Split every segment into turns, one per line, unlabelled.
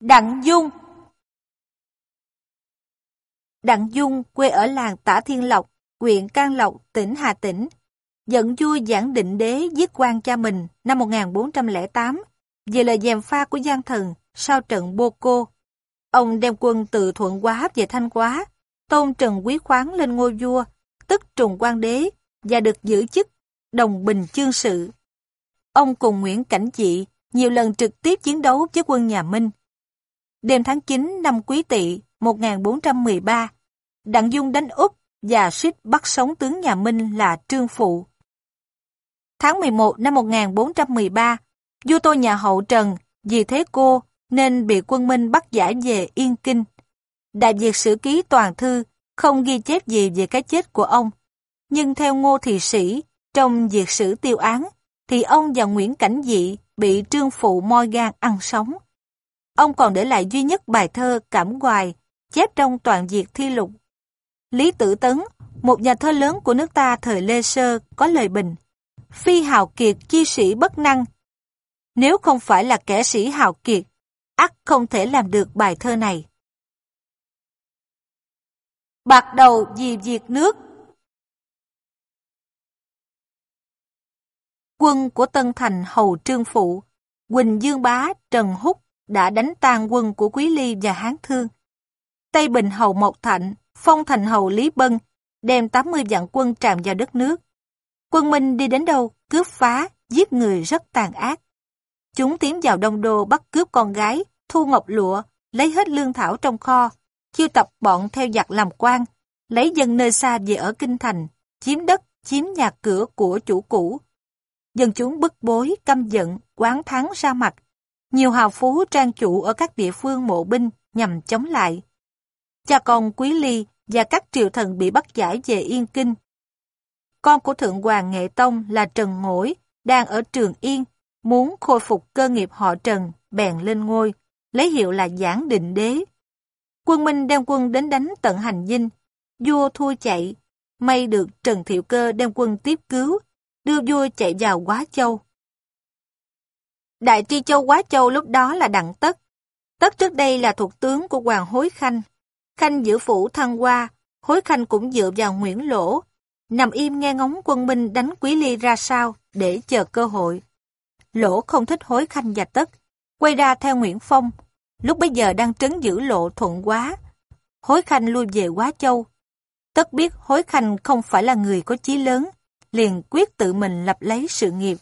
Đặng Dung Đặng Dung quê ở làng Tả Thiên Lộc, huyện Can Lộc, tỉnh Hà Tĩnh. Giận vua Giảng Định Đế giết quan cha mình năm 1408 về lời dèm pha của gian thần sau trận Bô Cô. Ông đem quân từ Thuận Quá về Thanh Quá, tôn Trần Quý Khoáng lên ngôi vua, tức Trùng Quang Đế, và được giữ chức Đồng Bình Chương Sự. Ông cùng Nguyễn Cảnh Dị nhiều lần trực tiếp chiến đấu với quân nhà Minh. Đêm tháng 9 năm Quý Tỵ 1413, Đặng Dung đánh Úc và suýt bắt sống tướng nhà Minh là Trương Phụ. Tháng 11 năm 1413, vua tôi nhà hậu Trần vì thế cô nên bị quân Minh bắt giải về Yên Kinh. Đại Việt Sử Ký Toàn Thư không ghi chép gì về cái chết của ông. Nhưng theo Ngô Thị Sĩ, trong Việt Sử Tiêu Án, thì ông và Nguyễn Cảnh Dị bị trương phụ moi gan ăn sống. Ông còn để lại duy nhất bài thơ Cảm Hoài, chép trong toàn diệt thi lục. Lý Tử Tấn, một nhà thơ lớn của nước ta thời Lê Sơ, có lời bình. Phi hào kiệt chi sĩ bất năng. Nếu không phải là kẻ sĩ hào kiệt, ắt không thể làm được bài thơ này. Bạc đầu vì diệt nước Quân của Tân Thành Hầu Trương Phụ, Quỳnh Dương Bá, Trần Húc đã đánh tan quân của Quý Ly và Hán Thương. Tây Bình Hầu Mộc Thạnh, Phong Thành Hầu Lý Bân đem 80 vạn quân tràn vào đất nước. Quân Minh đi đến đâu, cướp phá, giết người rất tàn ác. Chúng tiến vào Đông Đô bắt cướp con gái, thu ngọc lụa, lấy hết lương thảo trong kho, chiêu tập bọn theo giặc làm quan, lấy dân nơi xa về ở Kinh Thành, chiếm đất, chiếm nhà cửa của chủ cũ. Dân chúng bức bối, căm giận, quán thắng ra mặt. Nhiều hào phú trang chủ ở các địa phương mộ binh nhằm chống lại. Cha con Quý Ly và các triều thần bị bắt giải về Yên Kinh. Con của Thượng Hoàng Nghệ Tông là Trần Ngỗi, đang ở Trường Yên, muốn khôi phục cơ nghiệp họ Trần, bèn lên ngôi, lấy hiệu là Giảng Định Đế. Quân Minh đem quân đến đánh tận hành dinh, vua thua chạy, may được Trần Thiệu Cơ đem quân tiếp cứu, đưa vua chạy vào Quá Châu. Đại tri châu Quá Châu lúc đó là Đặng Tất. Tất trước đây là thuộc tướng của Hoàng Hối Khanh. Khanh giữ phủ thăng qua, Hối Khanh cũng dựa vào Nguyễn Lỗ, nằm im nghe ngóng quân Minh đánh Quý Ly ra sao để chờ cơ hội. Lỗ không thích Hối Khanh và Tất, quay ra theo Nguyễn Phong, lúc bây giờ đang trấn giữ lộ thuận quá. Hối Khanh lui về Quá Châu. Tất biết Hối Khanh không phải là người có chí lớn, liền quyết tự mình lập lấy sự nghiệp.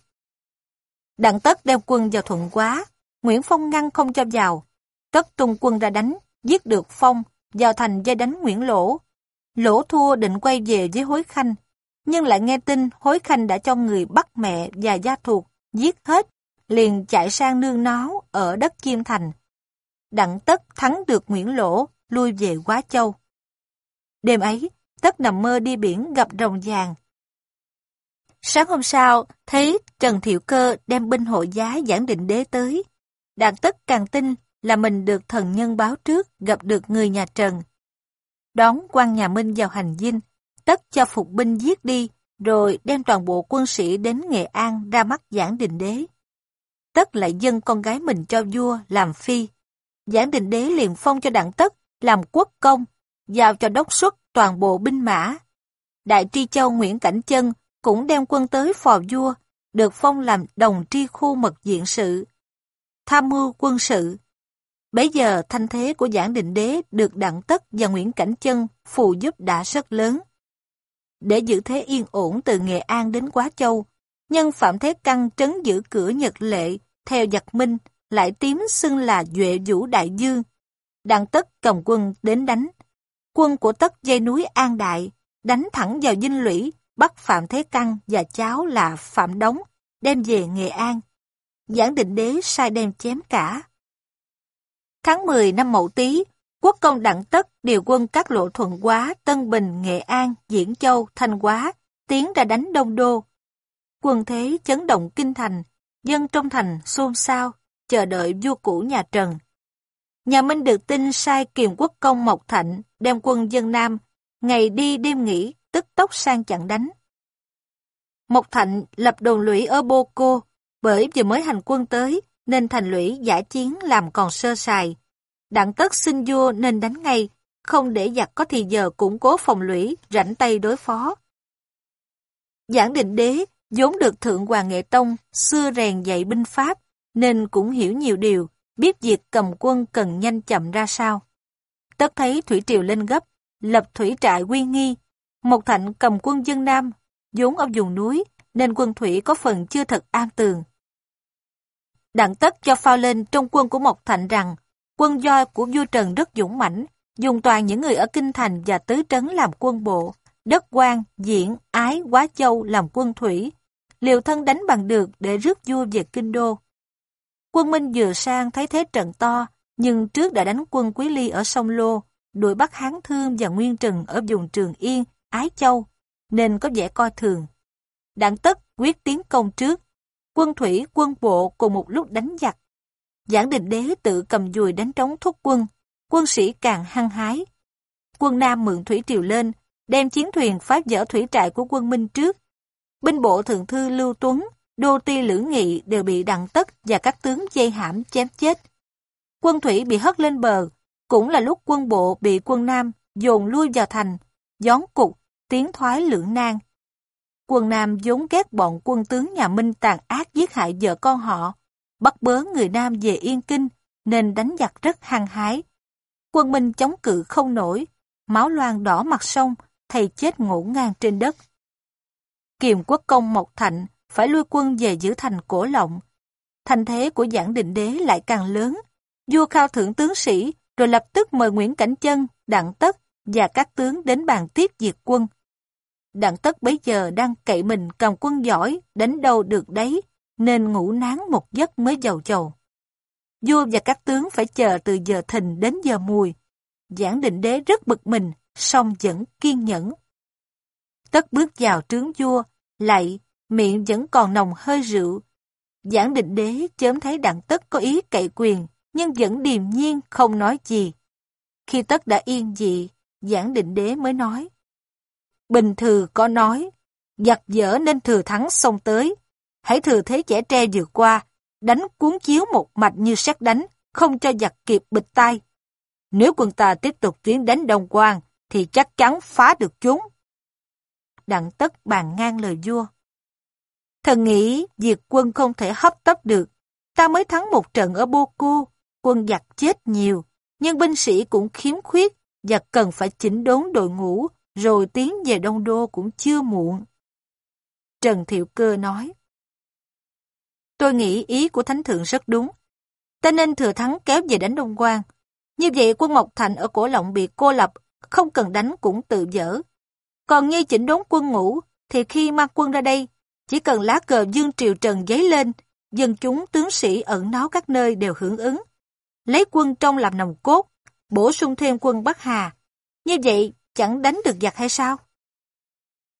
Đặng Tất đem quân vào thuận quá, Nguyễn Phong ngăn không cho vào. Tất tung quân ra đánh, giết được Phong, vào thành dây đánh Nguyễn Lỗ. Lỗ thua định quay về với Hối Khanh, nhưng lại nghe tin Hối Khanh đã cho người bắt mẹ và gia thuộc, giết hết, liền chạy sang nương náo ở đất kim Thành. Đặng Tất thắng được Nguyễn Lỗ, lui về Quá Châu. Đêm ấy, Tất nằm mơ đi biển gặp rồng vàng. Sáng hôm sau, thấy Trần Thiệu Cơ đem binh hộ giá giảng định đế tới. Đặng Tất càng tin là mình được thần nhân báo trước gặp được người nhà Trần. Đón quan nhà Minh vào hành dinh, Tất cho phục binh giết đi, rồi đem toàn bộ quân sĩ đến Nghệ An ra mắt giảng định đế. Tất lại dâng con gái mình cho vua làm phi. Giảng định đế liền phong cho đặng tất làm quốc công, giao cho đốc xuất toàn bộ binh mã. Đại tri châu Nguyễn Cảnh Chân cũng đem quân tới phò vua, được phong làm đồng tri khu mật diện sự. Tham mưu quân sự. Bấy giờ thanh thế của giảng định đế được đặng tất và Nguyễn Cảnh Chân phụ giúp đã rất lớn. Để giữ thế yên ổn từ Nghệ An đến Quá Châu, nhân Phạm Thế Căng trấn giữ cửa Nhật Lệ, theo giặc Minh, lại tím xưng là Duệ Vũ Đại Dương. Đặng Tất cầm quân đến đánh. Quân của Tất dây núi An Đại, đánh thẳng vào dinh lũy, bắt Phạm Thế Căng và cháu là Phạm Đống, đem về Nghệ An. Giảng định đế sai đem chém cả. Tháng 10 năm Mậu Tý, quốc công Đặng Tất điều quân các lộ thuận quá, Tân Bình, Nghệ An, Diễn Châu, Thanh Hóa, tiến ra đánh Đông Đô. Quân thế chấn động kinh thành, dân trong thành xôn xao, chờ đợi vua cũ nhà Trần. Nhà Minh được tin sai kiềm quốc công Mộc Thạnh đem quân dân Nam, ngày đi đêm nghỉ, tức tốc sang chặn đánh. Mộc Thạnh lập đồn lũy ở Bô Cô, bởi vừa mới hành quân tới, nên thành lũy giả chiến làm còn sơ sài, Đặng tất xin vua nên đánh ngay, không để giặc có thì giờ củng cố phòng lũy, rảnh tay đối phó. Giảng định đế, vốn được Thượng Hoàng Nghệ Tông, xưa rèn dạy binh pháp, nên cũng hiểu nhiều điều, biết việc cầm quân cần nhanh chậm ra sao. Tất thấy Thủy Triều lên gấp, lập thủy trại quy nghi. Mộc thạnh cầm quân dân Nam, vốn ở vùng núi, nên quân thủy có phần chưa thật an tường. Đặng tất cho phao lên trong quân của Mộc Thạnh rằng quân do của vua Trần rất dũng mãnh, dùng toàn những người ở Kinh Thành và Tứ Trấn làm quân bộ, đất quan, diễn, ái, quá châu làm quân thủy, liều thân đánh bằng được để rước vua về Kinh Đô. Quân Minh vừa sang thấy thế trận to, nhưng trước đã đánh quân Quý Ly ở sông Lô, đuổi bắt Hán Thương và Nguyên Trừng ở vùng Trường Yên, Ái Châu, nên có vẻ coi thường. Đặng tất quyết tiến công trước, quân thủy, quân bộ cùng một lúc đánh giặc. Giảng định đế tự cầm dùi đánh trống thúc quân, quân sĩ càng hăng hái. Quân Nam mượn thủy triều lên, đem chiến thuyền phá vỡ thủy trại của quân Minh trước. Binh bộ thượng thư Lưu Tuấn, đô ti Lữ Nghị đều bị đặng tất và các tướng dây hãm chém chết. Quân thủy bị hất lên bờ, cũng là lúc quân bộ bị quân Nam dồn lui vào thành, gión cục, tiến thoái lưỡng nan. Quân Nam vốn ghét bọn quân tướng nhà Minh tàn ác giết hại vợ con họ, bắt bớ người Nam về Yên Kinh, nên đánh giặc rất hăng hái. Quân Minh chống cự không nổi, máu loang đỏ mặt sông, thầy chết ngủ ngang trên đất. Kiềm quốc công Mộc Thạnh phải lui quân về giữ thành cổ lộng. Thành thế của giảng định đế lại càng lớn. Vua khao thưởng tướng sĩ, rồi lập tức mời Nguyễn Cảnh Chân, Đặng Tất và các tướng đến bàn tiếp diệt quân. Đặng Tất bấy giờ đang cậy mình cầm quân giỏi, đánh đâu được đấy, nên ngủ nán một giấc mới giàu chầu. Vua và các tướng phải chờ từ giờ thìn đến giờ mùi. Giảng định đế rất bực mình, song vẫn kiên nhẫn. Tất bước vào trướng vua, lại, miệng vẫn còn nồng hơi rượu. Giảng định đế chớm thấy đặng tất có ý cậy quyền, nhưng vẫn điềm nhiên không nói gì. Khi tất đã yên dị, giảng định đế mới nói. Bình thừa có nói, giặc dở nên thừa thắng xông tới. Hãy thừa thế trẻ tre vượt qua, đánh cuốn chiếu một mạch như xét đánh, không cho giặc kịp bịch tay. Nếu quân ta tiếp tục tiến đánh Đông Quang, thì chắc chắn phá được chúng. Đặng tất bàn ngang lời vua. Thần nghĩ diệt quân không thể hấp tấp được. Ta mới thắng một trận ở Bô Cô, quân giặc chết nhiều, nhưng binh sĩ cũng khiếm khuyết và cần phải chỉnh đốn đội ngũ, rồi tiến về Đông Đô cũng chưa muộn. Trần Thiệu Cơ nói, Tôi nghĩ ý của Thánh Thượng rất đúng. Ta nên thừa thắng kéo về đánh Đông Quang. Như vậy quân Mộc Thành ở Cổ Lộng bị cô lập, không cần đánh cũng tự dở. Còn như chỉnh đốn quân ngũ, thì khi mang quân ra đây, chỉ cần lá cờ Dương Triều Trần giấy lên, dân chúng tướng sĩ ẩn náu các nơi đều hưởng ứng. Lấy quân trong làm nòng cốt, bổ sung thêm quân Bắc Hà. Như vậy, chẳng đánh được giặc hay sao?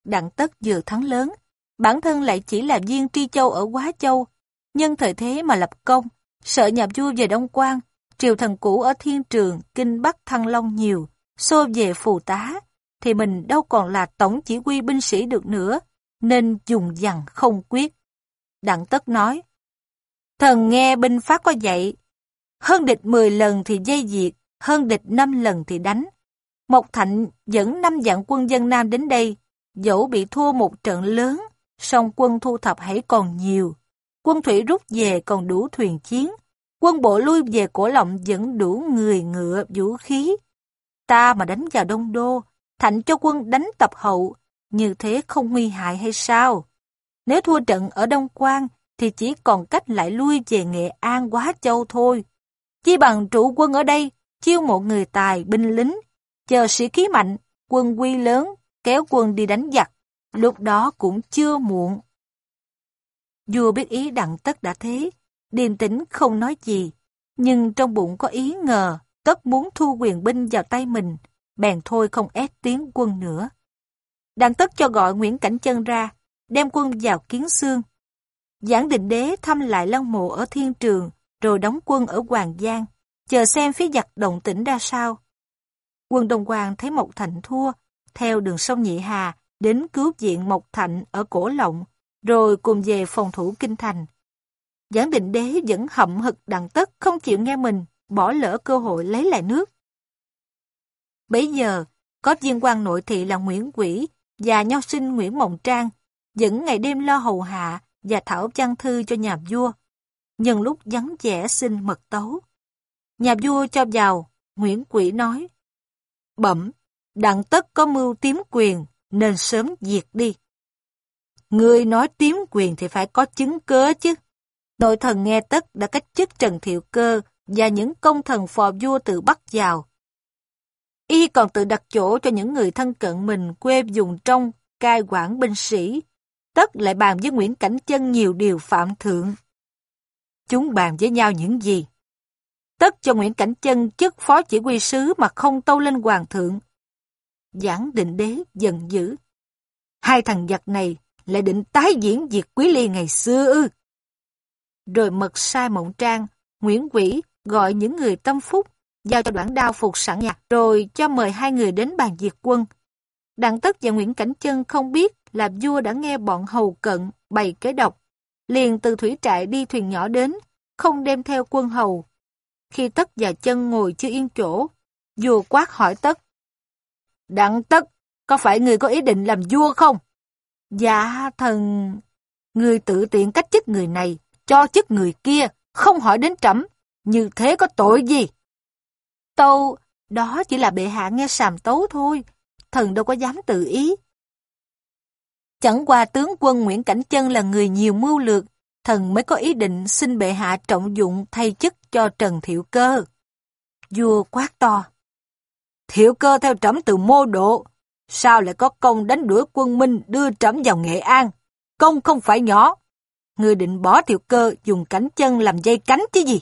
Đặng tất vừa thắng lớn, bản thân lại chỉ là viên tri châu ở Quá Châu, nhân thời thế mà lập công, sợ nhà vua về Đông Quang, triều thần cũ ở Thiên Trường, Kinh Bắc Thăng Long nhiều, xô về phù tá, thì mình đâu còn là tổng chỉ huy binh sĩ được nữa, nên dùng dằn không quyết. Đặng Tất nói, Thần nghe binh pháp có dạy, hơn địch 10 lần thì dây diệt, hơn địch 5 lần thì đánh. Mộc Thạnh dẫn năm vạn quân dân Nam đến đây, dẫu bị thua một trận lớn, song quân thu thập hãy còn nhiều. Quân thủy rút về còn đủ thuyền chiến, quân bộ lui về cổ lộng vẫn đủ người ngựa vũ khí. Ta mà đánh vào Đông Đô, Thạnh cho quân đánh tập hậu, như thế không nguy hại hay sao? Nếu thua trận ở Đông Quang, thì chỉ còn cách lại lui về Nghệ An Quá Châu thôi. Chi bằng trụ quân ở đây, chiêu một người tài, binh lính, chờ sĩ khí mạnh, quân quy lớn, kéo quân đi đánh giặc, lúc đó cũng chưa muộn. Vua biết ý đặng tất đã thế, điềm tĩnh không nói gì, nhưng trong bụng có ý ngờ tất muốn thu quyền binh vào tay mình, bèn thôi không ép tiếng quân nữa. Đặng tất cho gọi Nguyễn Cảnh Chân ra, đem quân vào kiến xương. Giảng định đế thăm lại lăng mộ ở thiên trường, rồi đóng quân ở Hoàng Giang, chờ xem phía giặc động tĩnh ra sao. Quân Đông Quang thấy Mộc Thạnh thua, theo đường sông Nhị Hà đến cứu viện Mộc Thạnh ở Cổ Lộng, rồi cùng về phòng thủ Kinh Thành. Giảng định đế vẫn hậm hực đặng tất không chịu nghe mình, bỏ lỡ cơ hội lấy lại nước. Bấy giờ, có viên quan nội thị là Nguyễn Quỷ và nho sinh Nguyễn Mộng Trang vẫn ngày đêm lo hầu hạ và thảo văn thư cho nhà vua. Nhân lúc vắng vẻ xin mật tấu. Nhà vua cho vào, Nguyễn Quỷ nói, Bẩm, đặng tất có mưu tiếm quyền, nên sớm diệt đi. Người nói tiếm quyền thì phải có chứng cớ chứ. Nội thần nghe tất đã cách chức Trần Thiệu Cơ và những công thần phò vua từ bắt vào. Y còn tự đặt chỗ cho những người thân cận mình quê dùng trong cai quản binh sĩ. Tất lại bàn với Nguyễn Cảnh Chân nhiều điều phạm thượng. Chúng bàn với nhau những gì? Tất cho Nguyễn Cảnh Chân chức phó chỉ huy sứ mà không tâu lên hoàng thượng. Giảng định đế giận dữ. Hai thằng giặc này lại định tái diễn việc quý ly ngày xưa ư. Rồi mật sai mộng trang, Nguyễn Quỷ gọi những người tâm phúc, giao cho đoạn đao phục sẵn nhạc, rồi cho mời hai người đến bàn diệt quân. Đặng Tất và Nguyễn Cảnh Chân không biết là vua đã nghe bọn hầu cận bày kế độc, liền từ thủy trại đi thuyền nhỏ đến, không đem theo quân hầu. Khi Tất và Chân ngồi chưa yên chỗ, vua quát hỏi Tất. Đặng Tất, có phải người có ý định làm vua không? Dạ, thần... Người tự tiện cách chức người này, cho chức người kia, không hỏi đến trẫm như thế có tội gì? Tâu, đó chỉ là bệ hạ nghe sàm tấu thôi, thần đâu có dám tự ý. Chẳng qua tướng quân Nguyễn Cảnh Chân là người nhiều mưu lược, thần mới có ý định xin bệ hạ trọng dụng thay chức cho Trần Thiệu Cơ. Vua quát to. Thiệu Cơ theo trẫm từ mô độ, sao lại có công đánh đuổi quân Minh đưa trẫm vào Nghệ An? Công không phải nhỏ. Người định bỏ Thiệu Cơ dùng cánh chân làm dây cánh chứ gì?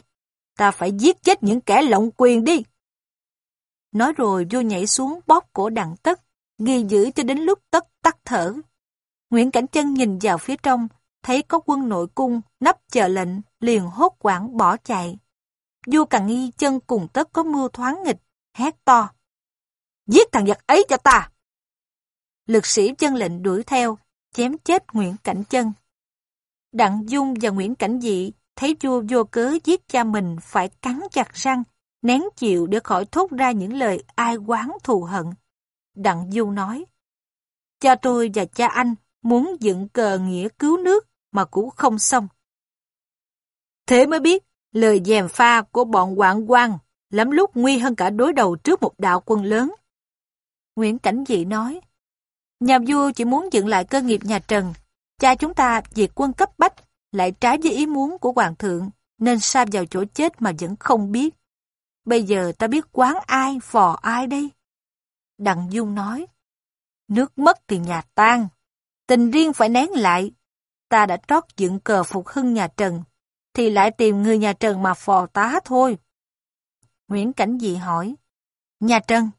Ta phải giết chết những kẻ lộng quyền đi. Nói rồi vua nhảy xuống bóp cổ đặng tất, ghi giữ cho đến lúc tất tắt thở. Nguyễn Cảnh Chân nhìn vào phía trong, thấy có quân nội cung, nấp chờ lệnh, liền hốt quảng bỏ chạy. Vua càng nghi chân cùng tất có mưu thoáng nghịch, hét to. Giết thằng giặc ấy cho ta! Lực sĩ chân lệnh đuổi theo, chém chết Nguyễn Cảnh Chân. Đặng Dung và Nguyễn Cảnh Dị thấy vua vô cớ giết cha mình phải cắn chặt răng, nén chịu để khỏi thốt ra những lời ai quán thù hận. Đặng Du nói, Cha tôi và cha anh muốn dựng cờ nghĩa cứu nước mà cũng không xong. Thế mới biết, lời dèm pha của bọn quảng quan lắm lúc nguy hơn cả đối đầu trước một đạo quân lớn. Nguyễn Cảnh Dị nói, Nhà vua chỉ muốn dựng lại cơ nghiệp nhà Trần, cha chúng ta diệt quân cấp bách, lại trái với ý muốn của hoàng thượng, nên sa vào chỗ chết mà vẫn không biết. Bây giờ ta biết quán ai, phò ai đây? Đặng Dung nói, nước mất thì nhà tan, tình riêng phải nén lại. Ta đã trót dựng cờ phục hưng nhà Trần, thì lại tìm người nhà Trần mà phò tá thôi. Nguyễn Cảnh Dị hỏi, nhà Trần,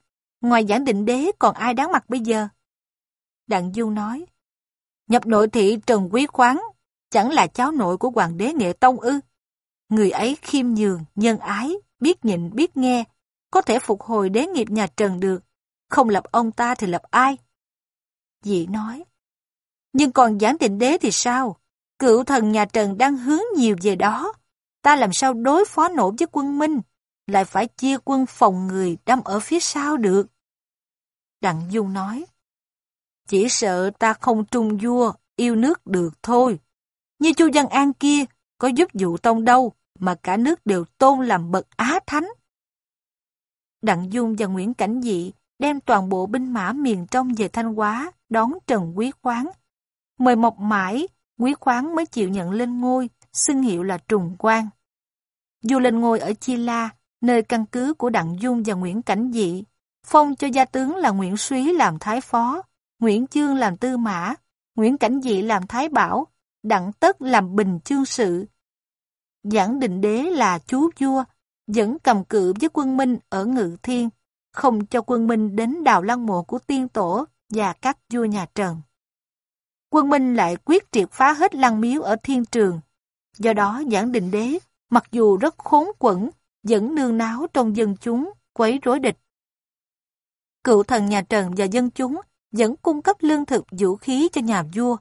ngoài giảng định đế còn ai đáng mặt bây giờ? Đặng Du nói, nhập nội thị Trần Quý Khoáng, chẳng là cháu nội của hoàng đế Nghệ Tông ư. Người ấy khiêm nhường, nhân ái, biết nhịn biết nghe, có thể phục hồi đế nghiệp nhà Trần được, không lập ông ta thì lập ai? Dị nói, nhưng còn giảng định đế thì sao? Cựu thần nhà Trần đang hướng nhiều về đó, ta làm sao đối phó nổi với quân Minh, lại phải chia quân phòng người đâm ở phía sau được. Đặng Dung nói, chỉ sợ ta không trung vua, yêu nước được thôi. Như Chu Văn An kia, có giúp dụ tông đâu, mà cả nước đều tôn làm bậc á thánh. Đặng Dung và Nguyễn Cảnh Dị đem toàn bộ binh mã miền trong về Thanh Hóa đón Trần Quý Khoáng. Mời Mộc mãi, Quý Khoáng mới chịu nhận lên ngôi, xưng hiệu là Trùng Quang. Dù lên ngôi ở Chi La, nơi căn cứ của Đặng Dung và Nguyễn Cảnh Dị, phong cho gia tướng là Nguyễn Súy làm thái phó, Nguyễn Chương làm tư mã, Nguyễn Cảnh Dị làm thái bảo, Đặng Tất làm bình chương sự, Giảng định đế là chú vua, vẫn cầm cự với quân Minh ở Ngự Thiên, không cho quân Minh đến đào lăng mộ của tiên tổ và các vua nhà Trần. Quân Minh lại quyết triệt phá hết lăng miếu ở thiên trường. Do đó giảng định đế, mặc dù rất khốn quẩn, vẫn nương náo trong dân chúng, quấy rối địch. Cựu thần nhà Trần và dân chúng vẫn cung cấp lương thực vũ khí cho nhà vua.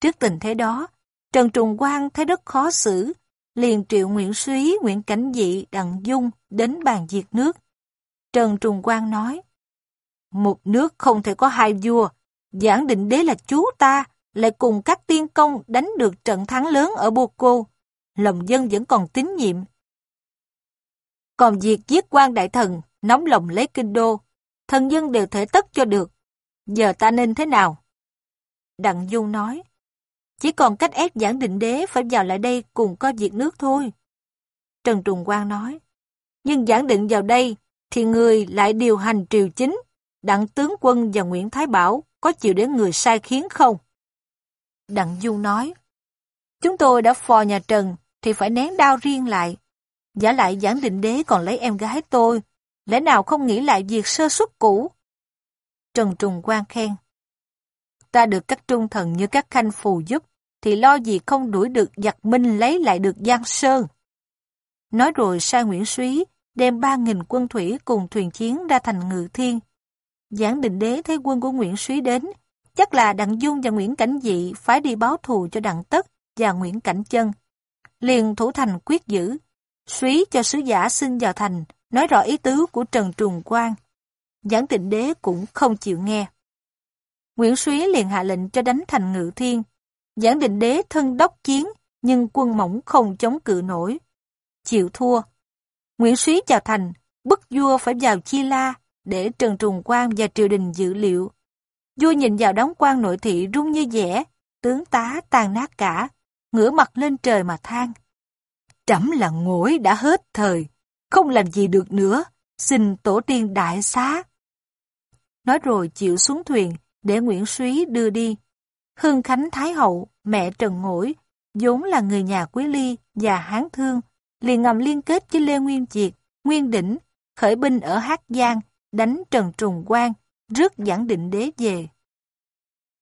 Trước tình thế đó, Trần Trùng Quang thấy rất khó xử, liền triệu Nguyễn Súy, Nguyễn Cảnh Dị, Đặng Dung đến bàn diệt nước. Trần Trùng Quang nói, một nước không thể có hai vua, giảng định đế là chú ta, lại cùng các tiên công đánh được trận thắng lớn ở Bô Cô. Lòng dân vẫn còn tín nhiệm. Còn việc giết quan đại thần, nóng lòng lấy kinh đô, thần dân đều thể tất cho được. Giờ ta nên thế nào? Đặng Dung nói, chỉ còn cách ép giảng định đế phải vào lại đây cùng có việc nước thôi. Trần Trùng Quang nói, nhưng giảng định vào đây thì người lại điều hành triều chính, Đặng Tướng Quân và Nguyễn Thái Bảo có chịu để người sai khiến không? Đặng Dung nói, chúng tôi đã phò nhà Trần thì phải nén đau riêng lại. Giả lại giảng định đế còn lấy em gái tôi, lẽ nào không nghĩ lại việc sơ xuất cũ? Trần Trùng Quang khen, ta được các trung thần như các khanh phù giúp, thì lo gì không đuổi được giặc minh lấy lại được Giang Sơn. Nói rồi sai Nguyễn Súy đem ba nghìn quân thủy cùng thuyền chiến ra thành Ngự Thiên. Giảng định đế thấy quân của Nguyễn Súy đến, chắc là Đặng Dung và Nguyễn Cảnh Dị phải đi báo thù cho Đặng Tất và Nguyễn Cảnh Chân. Liền thủ thành quyết giữ, Súy cho sứ giả xin vào thành, nói rõ ý tứ của Trần Trùng Quang. Giảng định đế cũng không chịu nghe. Nguyễn Súy liền hạ lệnh cho đánh thành Ngự Thiên. Giảng định đế thân đốc chiến, nhưng quân mỏng không chống cự nổi. Chịu thua. Nguyễn Súy chào thành, bức vua phải vào Chi La để Trần Trùng Quang và triều đình dự liệu. Vua nhìn vào đóng quan nội thị rung như dẻ, tướng tá tan nát cả, ngửa mặt lên trời mà than. Trẫm là ngỗi đã hết thời, không làm gì được nữa, xin tổ tiên đại xá. Nói rồi chịu xuống thuyền, để Nguyễn Súy đưa đi. Hương Khánh Thái Hậu, mẹ Trần Ngỗi, vốn là người nhà Quý Ly và Hán Thương, liền ngầm liên kết với Lê Nguyên Diệt, Nguyên Đỉnh, khởi binh ở Hát Giang, đánh Trần Trùng Quang, rước giảng định đế về.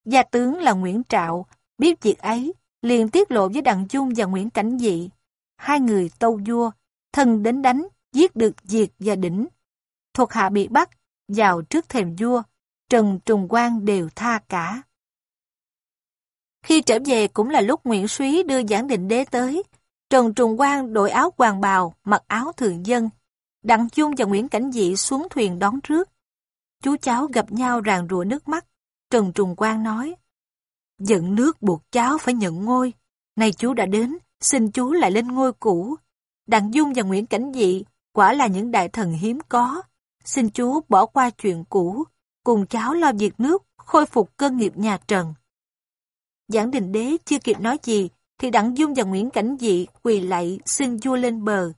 Gia tướng là Nguyễn Trạo, biết việc ấy, liền tiết lộ với Đặng Dung và Nguyễn Cảnh Dị. Hai người tâu vua, thân đến đánh, giết được Diệt và Đỉnh. Thuộc hạ bị bắt, vào trước thềm vua, Trần Trùng Quang đều tha cả. Khi trở về cũng là lúc Nguyễn Súy đưa giảng định đế tới. Trần Trùng Quang đội áo hoàng bào, mặc áo thường dân. Đặng Dung và Nguyễn Cảnh Dị xuống thuyền đón trước. Chú cháu gặp nhau ràng rùa nước mắt. Trần Trùng Quang nói, Giận nước buộc cháu phải nhận ngôi. Nay chú đã đến, xin chú lại lên ngôi cũ. Đặng Dung và Nguyễn Cảnh Dị quả là những đại thần hiếm có. Xin chú bỏ qua chuyện cũ, cùng cháu lo việc nước, khôi phục cơ nghiệp nhà Trần. Giảng đình đế chưa kịp nói gì, thì Đặng Dung và Nguyễn Cảnh Dị quỳ lạy xin vua lên bờ.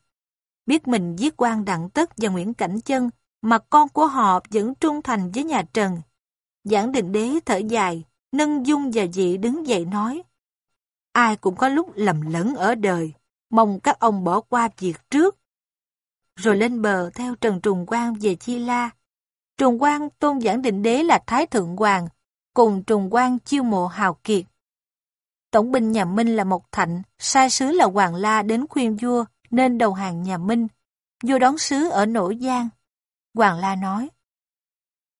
Biết mình giết quan Đặng Tất và Nguyễn Cảnh Chân, mà con của họ vẫn trung thành với nhà Trần. Giảng định đế thở dài, nâng Dung và Dị đứng dậy nói. Ai cũng có lúc lầm lẫn ở đời, mong các ông bỏ qua việc trước. Rồi lên bờ theo Trần Trùng Quang về Chi La, Trùng Quang tôn giảng định đế là Thái Thượng Hoàng, cùng Trùng Quang chiêu mộ hào kiệt. Tổng binh nhà Minh là Mộc Thạnh, sai sứ là Hoàng La đến khuyên vua nên đầu hàng nhà Minh. Vua đón sứ ở Nổi Giang. Hoàng La nói,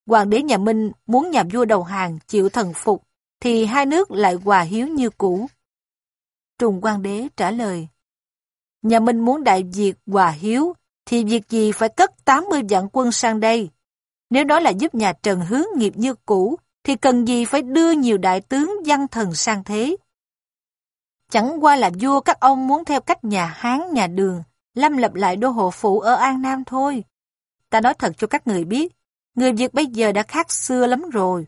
Hoàng đế nhà Minh muốn nhà vua đầu hàng chịu thần phục, thì hai nước lại hòa hiếu như cũ. Trùng Quang đế trả lời, Nhà Minh muốn đại diệt hòa hiếu, thì việc gì phải cất 80 vạn quân sang đây? Nếu đó là giúp nhà Trần hướng nghiệp như cũ, thì cần gì phải đưa nhiều đại tướng văn thần sang thế? Chẳng qua là vua các ông muốn theo cách nhà Hán, nhà Đường, lâm lập lại đô hộ phụ ở An Nam thôi. Ta nói thật cho các người biết, người Việt bây giờ đã khác xưa lắm rồi.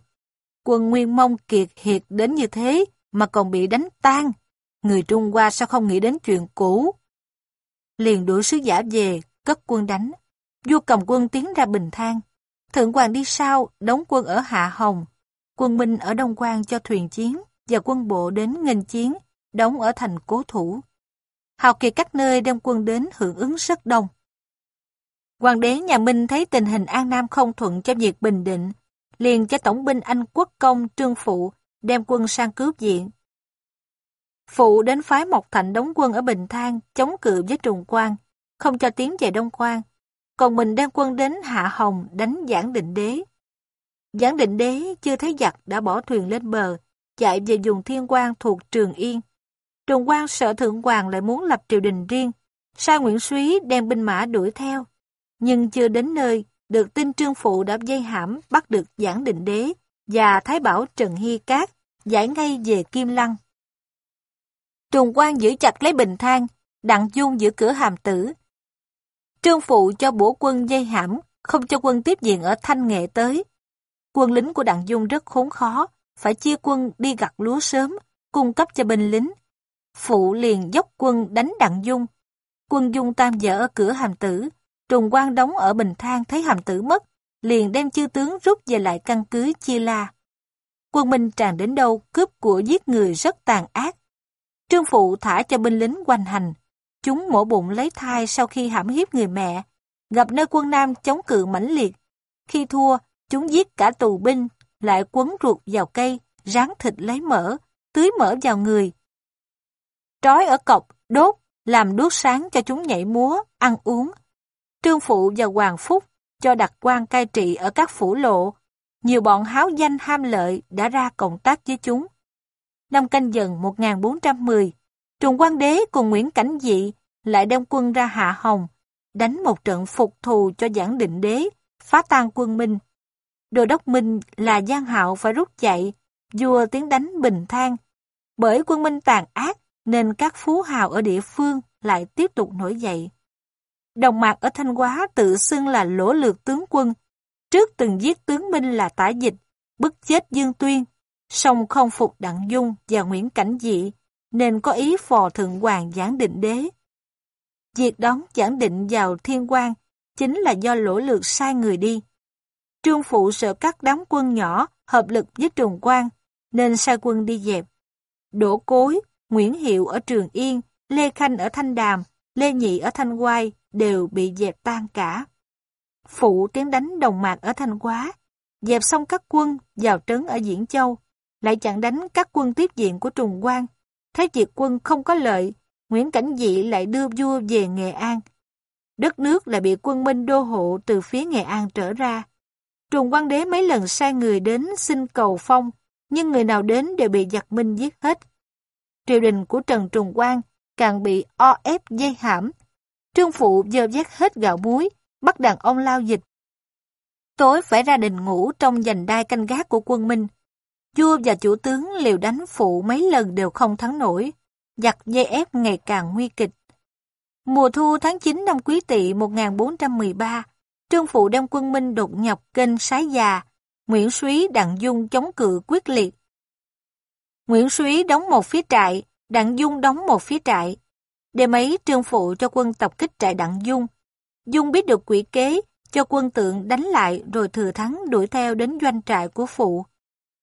Quân Nguyên Mông kiệt hiệt đến như thế mà còn bị đánh tan. Người Trung Hoa sao không nghĩ đến chuyện cũ? Liền đuổi sứ giả về, cất quân đánh. Vua cầm quân tiến ra Bình Thang. Thượng hoàng đi sau, đóng quân ở Hạ Hồng, quân Minh ở Đông Quang cho thuyền chiến và quân bộ đến nghênh chiến, đóng ở thành cố thủ. Hào kiệt các nơi đem quân đến hưởng ứng rất đông. Hoàng đế nhà Minh thấy tình hình An Nam không thuận cho việc bình định, liền cho tổng binh Anh quốc công Trương Phụ đem quân sang cứu viện. Phụ đến phái Mộc Thạnh đóng quân ở Bình Thang chống cự với Trùng Quang, không cho tiến về Đông Quang, còn mình đem quân đến Hạ Hồng đánh Giảng Định Đế. Giảng Định Đế chưa thấy giặc đã bỏ thuyền lên bờ, chạy về dùng thiên quan thuộc Trường Yên. Trùng quan sợ Thượng Hoàng lại muốn lập triều đình riêng, sai Nguyễn Súy đem binh mã đuổi theo. Nhưng chưa đến nơi, được tin Trương Phụ đã dây hãm bắt được Giảng Định Đế và Thái Bảo Trần Hy Cát, giải ngay về Kim Lăng. Trùng Quan giữ chặt lấy bình thang, đặng dung giữ cửa hàm tử. Trương Phụ cho bổ quân dây hãm, không cho quân tiếp diện ở Thanh Nghệ tới. Quân lính của Đặng Dung rất khốn khó, phải chia quân đi gặt lúa sớm, cung cấp cho binh lính. Phụ liền dốc quân đánh Đặng Dung. Quân Dung tam dở ở cửa hàm tử, Trùng quan đóng ở Bình Thang thấy hàm tử mất, liền đem chư tướng rút về lại căn cứ Chia La. Quân Minh tràn đến đâu cướp của giết người rất tàn ác. Trương Phụ thả cho binh lính quanh hành. Chúng mổ bụng lấy thai sau khi hãm hiếp người mẹ. Gặp nơi quân Nam chống cự mãnh liệt. Khi thua, chúng giết cả tù binh, lại quấn ruột vào cây, ráng thịt lấy mỡ, tưới mỡ vào người. Trói ở cọc, đốt, làm đuốc sáng cho chúng nhảy múa, ăn uống. Trương Phụ và Hoàng Phúc cho đặt quan cai trị ở các phủ lộ. Nhiều bọn háo danh ham lợi đã ra cộng tác với chúng. Năm canh dần 1410, Trùng Quang Đế cùng Nguyễn Cảnh Dị lại đem quân ra Hạ Hồng, đánh một trận phục thù cho Giảng Định Đế, phá tan quân Minh. Đô đốc Minh là Giang Hạo phải rút chạy, vua tiến đánh Bình Thang. Bởi quân Minh tàn ác, nên các phú hào ở địa phương lại tiếp tục nổi dậy. Đồng mạc ở Thanh Hóa tự xưng là lỗ lược tướng quân, trước từng giết tướng Minh là tả dịch, bức chết Dương Tuyên, song không phục Đặng Dung và Nguyễn Cảnh Dị, nên có ý phò thượng hoàng giảng định đế. Việc đón giảng định vào thiên quan chính là do lỗ lược sai người đi. Trương Phụ sợ các đám quân nhỏ hợp lực với Trùng Quang, nên sai quân đi dẹp. Đỗ Cối, Nguyễn Hiệu ở Trường Yên, Lê Khanh ở Thanh Đàm, Lê Nhị ở Thanh Quai đều bị dẹp tan cả. Phụ tiến đánh đồng mạc ở Thanh Hóa, dẹp xong các quân vào trấn ở Diễn Châu, lại chặn đánh các quân tiếp diện của Trùng Quang. Thấy diệt quân không có lợi, Nguyễn Cảnh Dị lại đưa vua về Nghệ An. Đất nước lại bị quân Minh đô hộ từ phía Nghệ An trở ra. Trùng Quang Đế mấy lần sai người đến xin cầu phong, nhưng người nào đến đều bị giặc Minh giết hết. Triều đình của Trần Trùng Quang càng bị o ép dây hãm. Trương Phụ dơ vét hết gạo muối, bắt đàn ông lao dịch. Tối phải ra đình ngủ trong giành đai canh gác của quân Minh. Vua và chủ tướng liều đánh phụ mấy lần đều không thắng nổi, giặc dây ép ngày càng nguy kịch. Mùa thu tháng 9 năm Quý Tỵ 1413, Trương Phụ đem quân Minh đột nhập kênh Sái Già, Nguyễn Súy Đặng Dung chống cự quyết liệt. Nguyễn Súy đóng một phía trại, Đặng Dung đóng một phía trại. Đêm ấy Trương Phụ cho quân tập kích trại Đặng Dung. Dung biết được quỷ kế, cho quân tượng đánh lại rồi thừa thắng đuổi theo đến doanh trại của Phụ.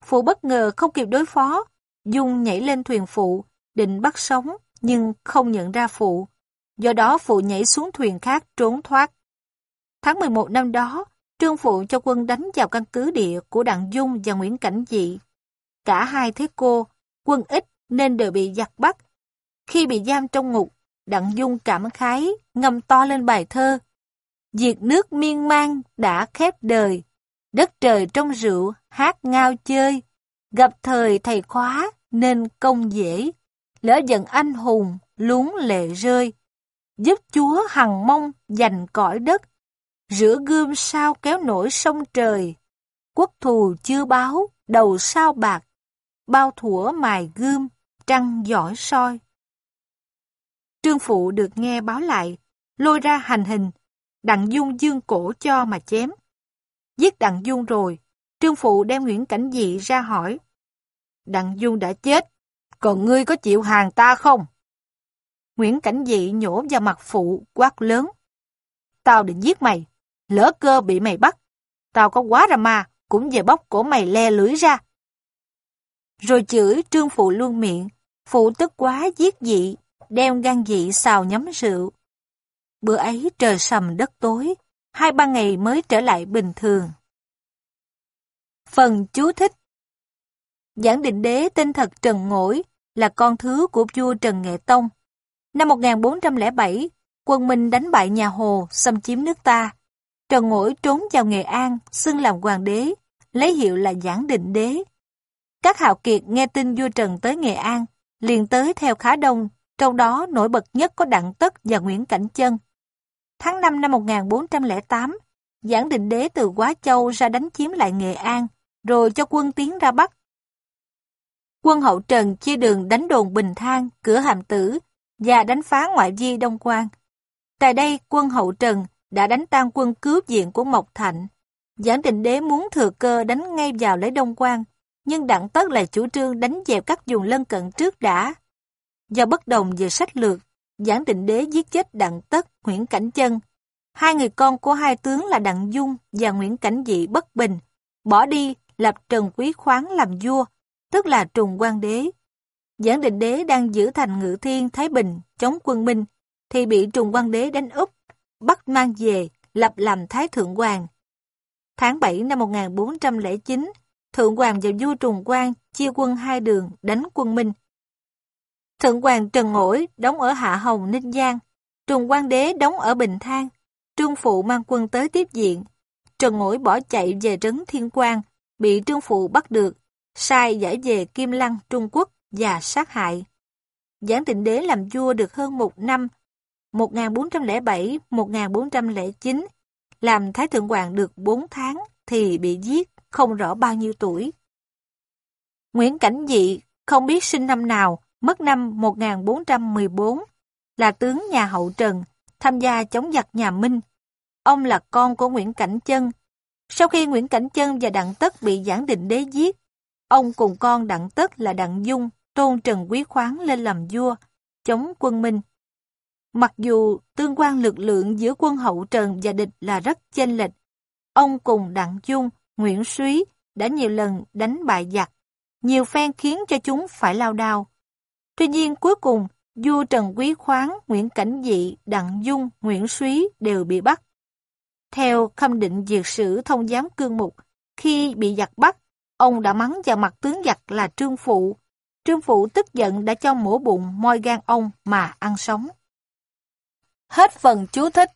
Phụ bất ngờ không kịp đối phó, Dung nhảy lên thuyền Phụ, định bắt sống nhưng không nhận ra Phụ. Do đó Phụ nhảy xuống thuyền khác trốn thoát. Tháng 11 năm đó, Trương Phụ cho quân đánh vào căn cứ địa của Đặng Dung và Nguyễn Cảnh Dị. Cả hai thế cô, quân ít nên đều bị giặc bắt. Khi bị giam trong ngục, Đặng Dung cảm khái, ngâm to lên bài thơ. Diệt nước miên man đã khép đời, đất trời trong rượu hát ngao chơi, gặp thời thầy khóa nên công dễ, lỡ giận anh hùng luống lệ rơi, giúp chúa hằng mong giành cõi đất, rửa gươm sao kéo nổi sông trời, quốc thù chưa báo, đầu sao bạc, bao thủa mài gươm, trăng giỏi soi. Trương Phụ được nghe báo lại, lôi ra hành hình, Đặng Dung dương cổ cho mà chém. Giết Đặng Dung rồi, Trương Phụ đem Nguyễn Cảnh Dị ra hỏi. Đặng Dung đã chết, còn ngươi có chịu hàng ta không? Nguyễn Cảnh Dị nhổ vào mặt Phụ, quát lớn. Tao định giết mày, lỡ cơ bị mày bắt. Tao có quá ra ma, cũng về bóc cổ mày le lưỡi ra. Rồi chửi Trương Phụ luôn miệng, Phụ tức quá giết dị, đem gan dị xào nhắm rượu. Bữa ấy trời sầm đất tối, hai ba ngày mới trở lại bình thường. Phần chú thích Giảng định đế tên thật Trần Ngỗi là con thứ của vua Trần Nghệ Tông. Năm 1407, quân Minh đánh bại nhà Hồ, xâm chiếm nước ta. Trần Ngỗi trốn vào Nghệ An, xưng làm hoàng đế, lấy hiệu là Giảng định đế. Các hào kiệt nghe tin vua Trần tới Nghệ An, liền tới theo khá đông, trong đó nổi bật nhất có Đặng Tất và Nguyễn Cảnh Chân. Tháng 5 năm 1408, Giảng Định Đế từ Quá Châu ra đánh chiếm lại Nghệ An, rồi cho quân tiến ra Bắc. Quân hậu Trần chia đường đánh đồn Bình Thang, cửa Hàm Tử và đánh phá ngoại vi Đông Quan. Tại đây, quân hậu Trần đã đánh tan quân cướp diện của Mộc Thạnh. Giảng Định Đế muốn thừa cơ đánh ngay vào lấy Đông Quan, nhưng Đặng Tất lại chủ trương đánh dẹp các vùng lân cận trước đã. Do bất đồng về sách lược, Giảng Định Đế giết chết Đặng Tất, Nguyễn Cảnh Chân. Hai người con của hai tướng là Đặng Dung và Nguyễn Cảnh Dị bất bình, bỏ đi lập Trần Quý Khoáng làm vua, tức là Trùng Quang Đế. Giảng Định Đế đang giữ thành Ngự Thiên Thái Bình chống quân Minh, thì bị Trùng Quang Đế đánh úp, bắt mang về, lập làm Thái Thượng Hoàng. Tháng 7 năm 1409, Thượng Hoàng và vua Trùng Quang chia quân hai đường đánh quân Minh. Thượng Hoàng Trần Ngỗi đóng ở Hạ Hồng, Ninh Giang, Trùng Quang Đế đóng ở Bình Thang, Trương Phụ mang quân tới tiếp diện. Trần Ngỗi bỏ chạy về trấn Thiên Quang, bị Trương Phụ bắt được, sai giải về Kim Lăng, Trung Quốc và sát hại. Giảng Tịnh Đế làm vua được hơn một năm, 1407-1409, làm Thái Thượng Hoàng được 4 tháng thì bị giết, không rõ bao nhiêu tuổi. Nguyễn Cảnh Dị không biết sinh năm nào, mất năm 1414, là tướng nhà hậu Trần, tham gia chống giặc nhà Minh. Ông là con của Nguyễn Cảnh Chân. Sau khi Nguyễn Cảnh Chân và Đặng Tất bị Giảng Định Đế giết, ông cùng con Đặng Tất là Đặng Dung tôn Trần Quý Khoáng lên làm vua, chống quân Minh. Mặc dù tương quan lực lượng giữa quân hậu Trần và địch là rất chênh lệch, ông cùng Đặng Dung, Nguyễn Súy đã nhiều lần đánh bại giặc, nhiều phen khiến cho chúng phải lao đao. Tuy nhiên cuối cùng, vua Trần Quý Khoáng, Nguyễn Cảnh Dị, Đặng Dung, Nguyễn Súy đều bị bắt. Theo khâm định diệt sử thông giám cương mục, khi bị giặc bắt, ông đã mắng vào mặt tướng giặc là Trương Phụ. Trương Phụ tức giận đã cho mổ bụng moi gan ông mà ăn sống. Hết phần chú thích